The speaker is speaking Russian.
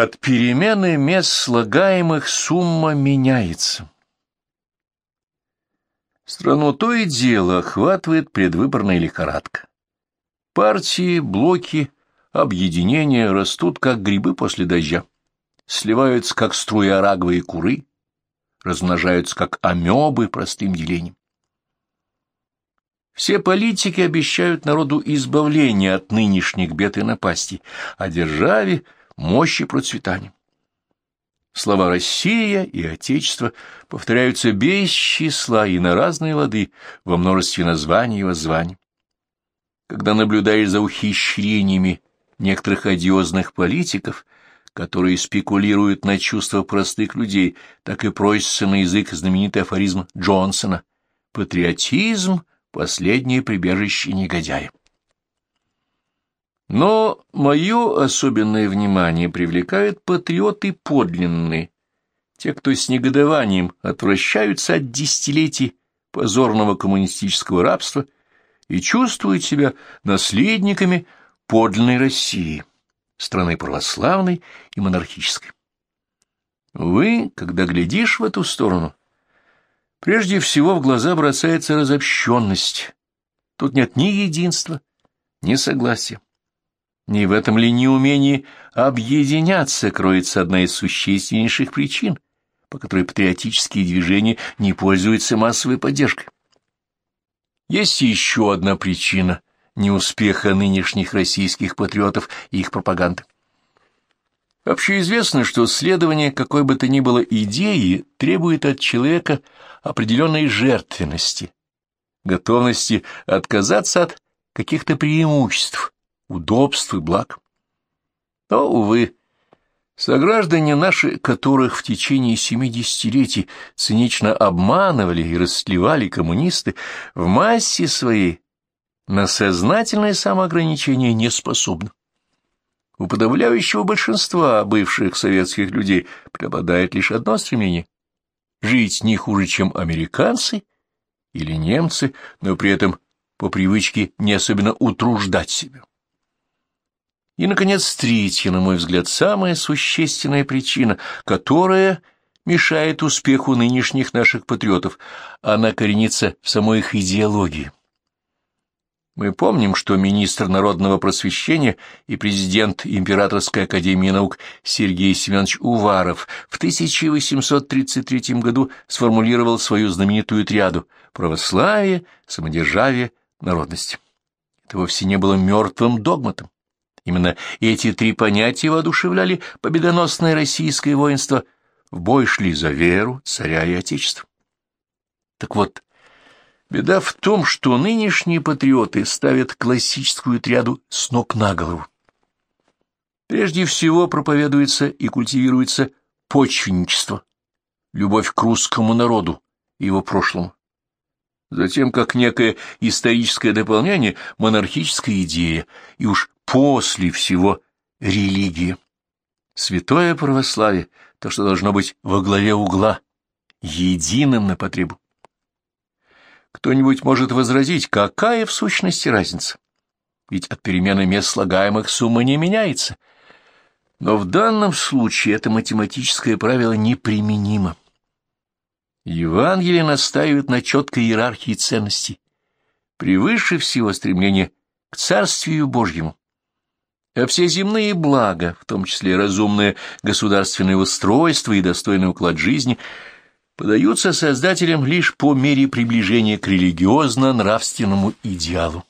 От перемены мест слагаемых сумма меняется. Страну то и дело охватывает предвыборная лихорадка. Партии, блоки, объединения растут, как грибы после дождя, сливаются, как струя раговые куры, размножаются, как амебы простым делением. Все политики обещают народу избавление от нынешних бед и напастей, а державе — мощи процветания. Слова «Россия» и «Отечество» повторяются без числа и на разные лады во множестве названий и воззваний. Когда наблюдаешь за ухищрениями некоторых одиозных политиков, которые спекулируют на чувства простых людей, так и просится на язык знаменитый афоризм Джонсона «Патриотизм — последнее прибежище негодяя». Но мое особенное внимание привлекают патриоты подлинные, те, кто с негодованием отвращаются от десятилетий позорного коммунистического рабства и чувствуют себя наследниками подлинной России, страны православной и монархической. Вы, когда глядишь в эту сторону, прежде всего в глаза бросается разобщенность. Тут нет ни единства, ни согласия. Не в этом ли неумении объединяться кроется одна из существеннейших причин, по которой патриотические движения не пользуются массовой поддержкой? Есть еще одна причина неуспеха нынешних российских патриотов и их пропаганды. Общеизвестно, что следование какой бы то ни было идеи требует от человека определенной жертвенности, готовности отказаться от каких-то преимуществ, удобств и благ. Но, увы, сограждане наши, которых в течение семи десятилетий цинично обманывали и растлевали коммунисты, в массе своей на сознательное самоограничение не способны. У подавляющего большинства бывших советских людей преобладает лишь одно стремление — жить не хуже, чем американцы или немцы, но при этом по привычке не особенно утруждать себя. И, наконец, третья, на мой взгляд, самая существенная причина, которая мешает успеху нынешних наших патриотов, она коренится в самой их идеологии. Мы помним, что министр народного просвещения и президент Императорской академии наук Сергей Семенович Уваров в 1833 году сформулировал свою знаменитую триаду «Православие, самодержавие, народность». Это вовсе не было мертвым догматом. Именно эти три понятия воодушевляли победоносное российское воинство. В бой шли за веру, царя и отечество. Так вот, беда в том, что нынешние патриоты ставят классическую триаду с ног на голову. Прежде всего проповедуется и культивируется почвенничество, любовь к русскому народу и его прошлому. Затем, как некое историческое дополнение, монархическая идея, и уж после всего религия. Святое православие, то, что должно быть во главе угла, единым на потребу. Кто-нибудь может возразить, какая в сущности разница? Ведь от перемены мест слагаемых сумма не меняется. Но в данном случае это математическое правило неприменимо. Евангелие настаивает на четкой иерархии ценностей. Превыше всего стремление к Царствию Божьему а все земные блага, в том числе разумное государственное устройство и достойный уклад жизни, подаются создателям лишь по мере приближения к религиозно-нравственному идеалу.